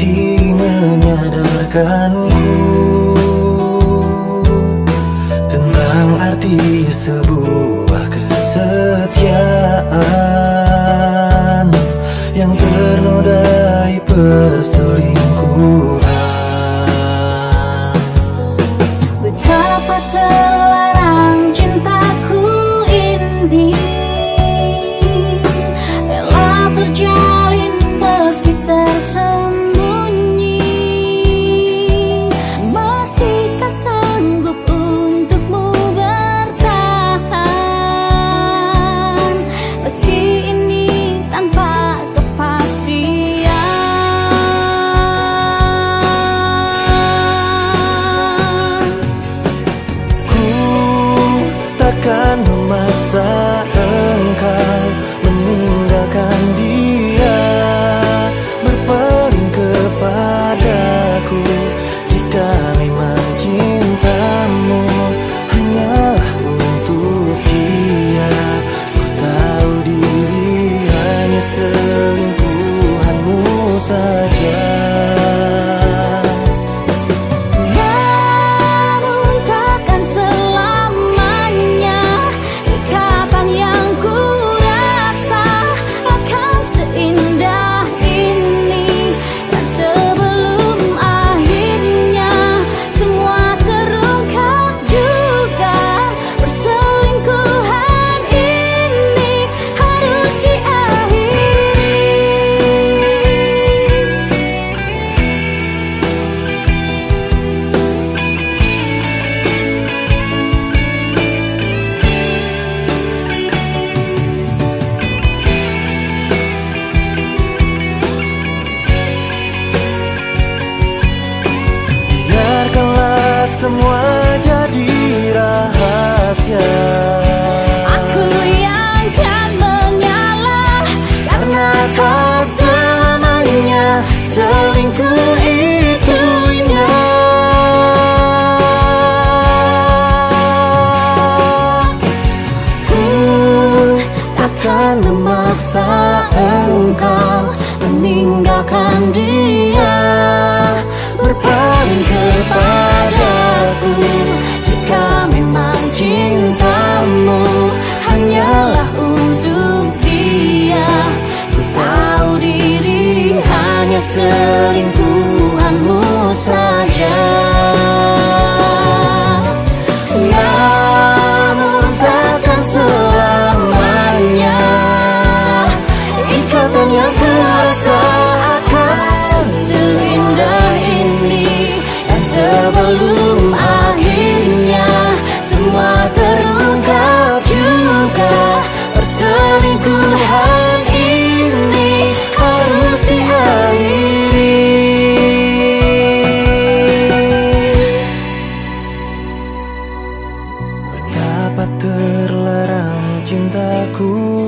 hati menyadarkanku Tentang arti sebuah kesetiaan Yang ternodai persen takkan memaksa engkau meninggalkan dia. Berpaling kepadaku Jika memang cintamu hanyalah untuk dia. Ku tahu diri hanya selingkuhanmu saja memaksa engkau meninggalkan dia. Berpaling kepadaku Jika memang cintamu hanyalah untuk dia. Ku tahu diri hanya selingkuhanmu Sebelum akhirnya semua terungkap juga Perselingkuhan ini harus diakhiri. Betapa terlarang cintaku.